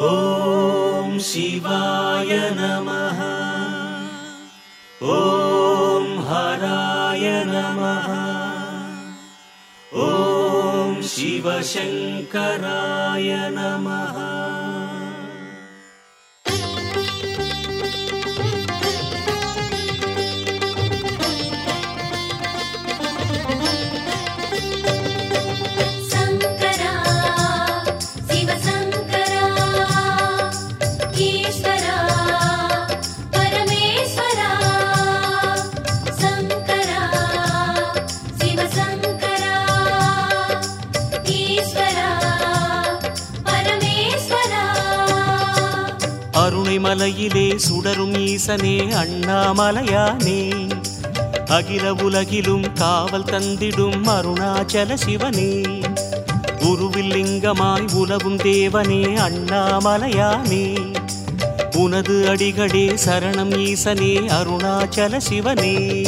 ॐ शिवाय नमः। ॐ हराय नमः। ॐ शिवशङ्कराय नमः கருணை மலையிலே சுடரும் ஈசனே அண்ணாமலையானே. அகில உலகிலும் காவல் தந்திடும் அருணாச்சல சிவனே. உருவில் லிங்கமாய் உலவும் தேவனே அண்ணாமலையானே. உனது அடிகளே சரணம் ஈசனே அருணாச்சல சிவனே.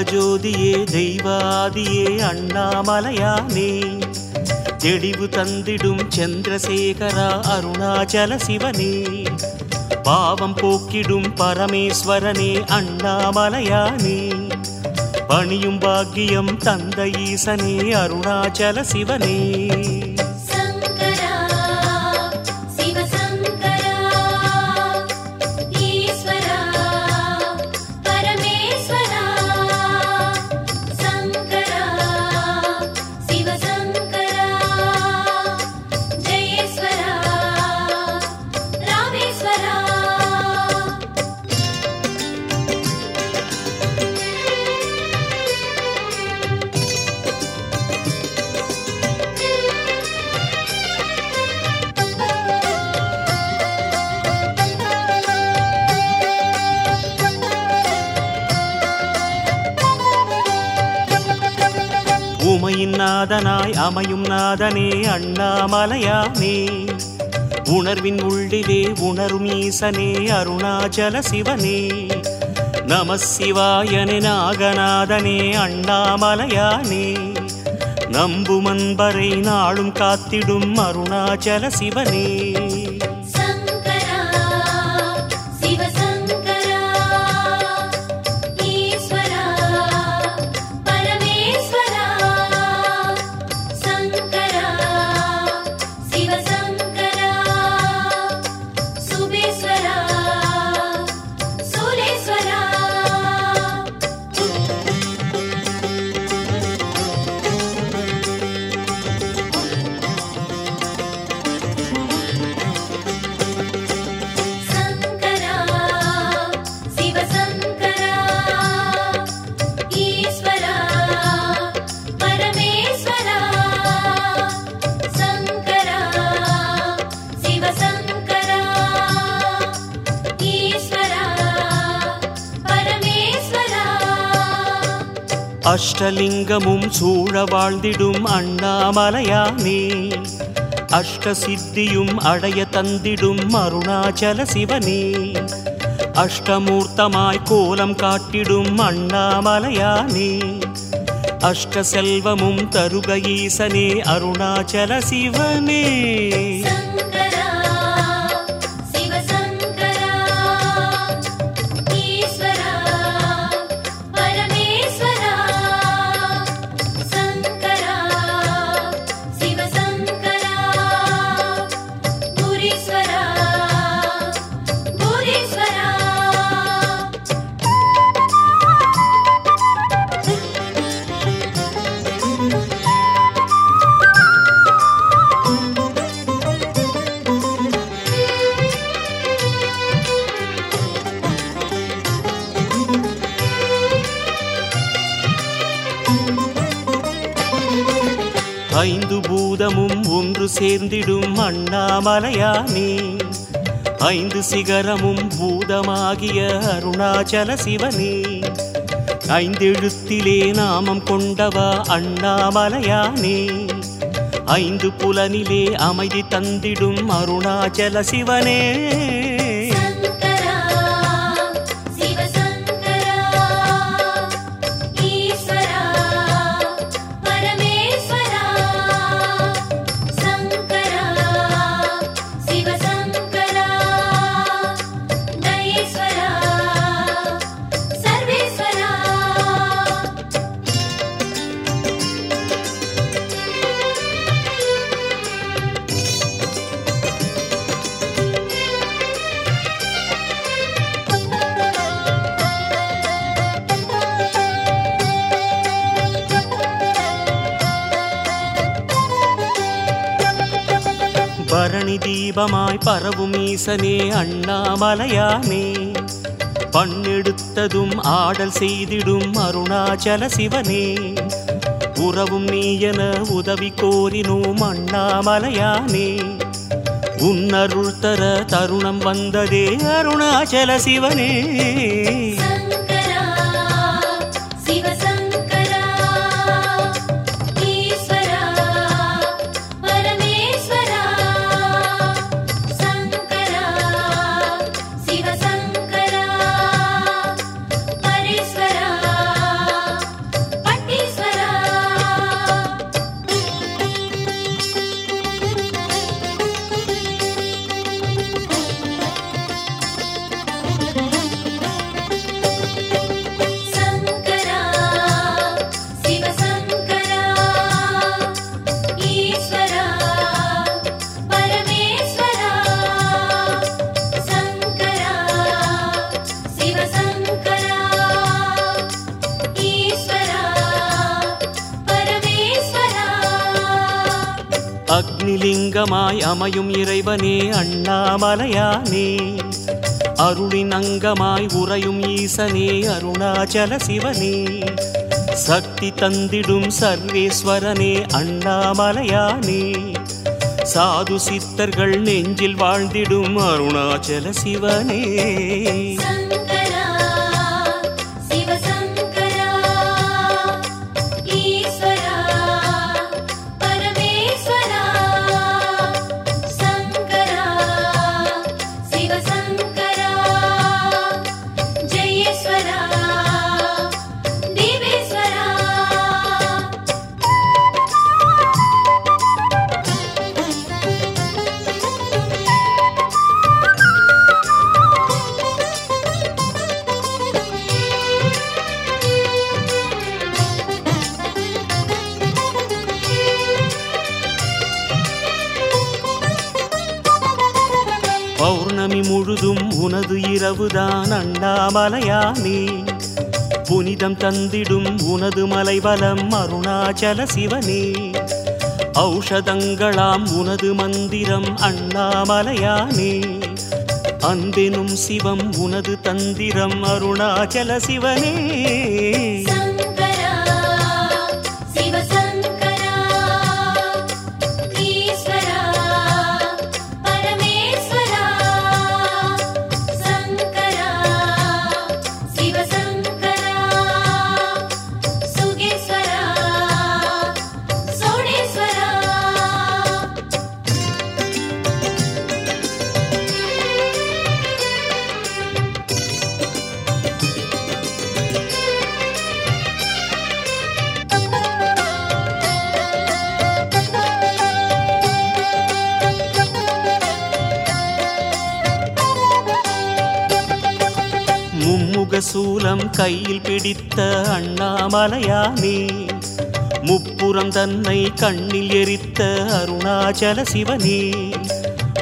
தீபஜோதியே தெய்வாதியே அண்ணாமலையானே. தெளிவு தந்திடும் சந்திரசேகரா அருணாச்சல சிவனே. பாவம் போக்கிடும் பரமேஸ்வரனே அண்ணாமலையானே. பணியும் பாக்கியம் தந்த ஈசனே அருணாச்சல சிவனே. உண்மையின் நாதனாய் அமையும் நாதனே அண்ணாமலையானே உணர்வின் உள்ளிலே உணரும் ஈசனே அருணாச்சல சிவனே. நம சிவாயனே நாகநாதனே அண்ணாமலையானே நம்பும் அன்பரை நாளும் காத்திடும் அருணாச்சல சிவனே. அஷ்டலிங்கமும் சூழ வாழ்ந்திடும் அண்ணாமலையானே. அஷ்ட சித்தியும் அடைய தந்திடும் அருணாச்சல சிவனே. அஷ்டமூர்த்தமாய் கோலம் காட்டிடும் அண்ணாமலையானே. அஷ்ட செல்வமும் தருக ஈசனே அருணாச்சல சிவனே. சேர்ந்திடும் அண்ணாமலையானே ஐந்து சிகரமும் பூதமாகிய அருணாச்சல சிவனே. ஐந்தெழுத்திலே நாமம் கொண்டவா அண்ணாமலையானே. ஐந்து புலனிலே அமைதி தந்திடும் அருணாச்சல சிவனே. பரணி பரவும் ஈசனே அண்ணாமலையானே. பண்ணெடுத்ததும் ஆடல் செய்திடும் அருணாச்சல சிவனே. உறவும் நீயன உதவி கோரினோம் அண்ணாமலையானே. உன்னருள் தர தருணம் வந்ததே அருணாச்சல சிவனே. அங்கமாய் அமையும் இறைவனே அண்ணாமலையானே. அருளின் அங்கமாய் உறையும் ஈசனே அருணாச்சல சிவனே. சக்தி தந்திடும் சர்வேஸ்வரனே அண்ணாமலையானே. சாது சித்தர்கள் நெஞ்சில் வாழ்ந்திடும் அருணாச்சல சிவனே. பௌர்ணமி முழுதும் உனது இரவுதான் அண்ணாமலையா நீ புனிதம் தந்திடும் உனது மலைபலம் அருணாச்சல சிவனே. ஔஷதங்களாம் உனது மந்திரம் அண்ணாமலையா நீ அன்பெனும் சிவம் உனது தந்திரம் அருணாச்சல சிவனே. சூலம் கையில் பிடித்த அண்ணாமலையானே முப்புறம் தன்னை கண்ணில் எரித்த அருணாச்சல சிவனே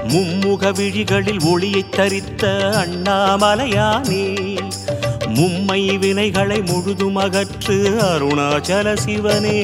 மும்முக விழிகளில் ஒளியை தரித்த அண்ணாமலையானே மும்மை வினைகளை முழுதும் அகற்று அருணாச்சல சிவனே.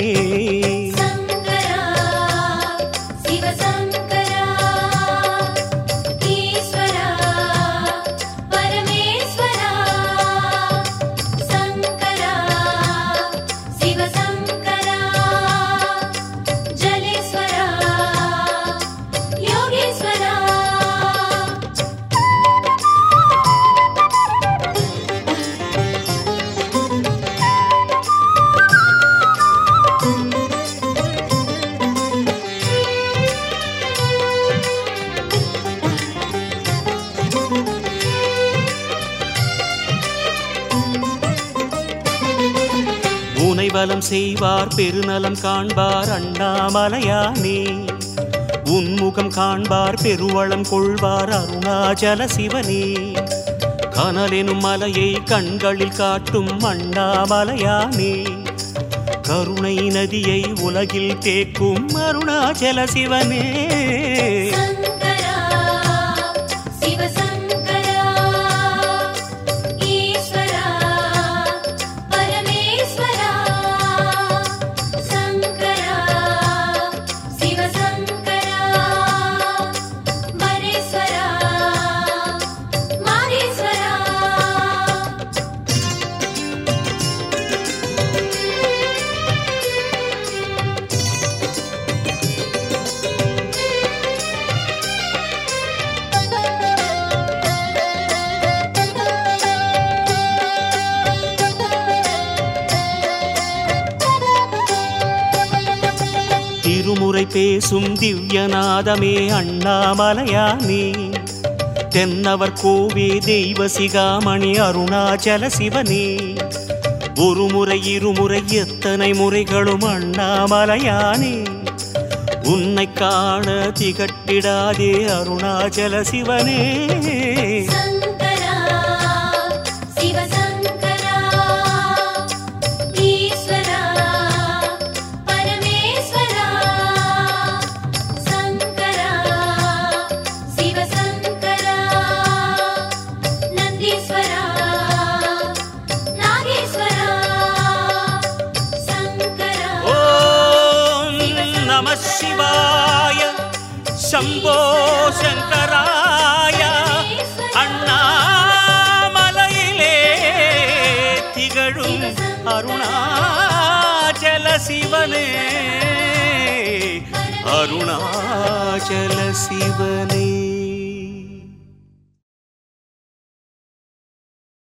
கேவலம் செய்வார் பெருநலம் காண்பார் அண்ணாமலையானே. உன்முகம் காண்பார் பெருவளம் கொள்வார் அருணாச்சல சிவனே. கனலெனும் மலையை கண்களில் காட்டும் அண்ணாமலையானே. கருணை நதியை உலகில் கேட்கும் அருணாச்சல சிவனே. திருமுறை பேசும் திவ்யநாதமே அண்ணாமலையானே. தென்னவர் கோவே தெய்வ சிகாமணி அருணாச்சல சிவனே. ஒரு முறை இருமுறை எத்தனை முறைகளும் அண்ணாமலையானே. உன்னை காண திகட்டிடாதே அருணாச்சல சிவனே. நம சிவாய சம்போ சங்கராய அண்ணாமலையிலே திகழும் அருணாச்சல சிவனே. அருணாச்சல சிவனே.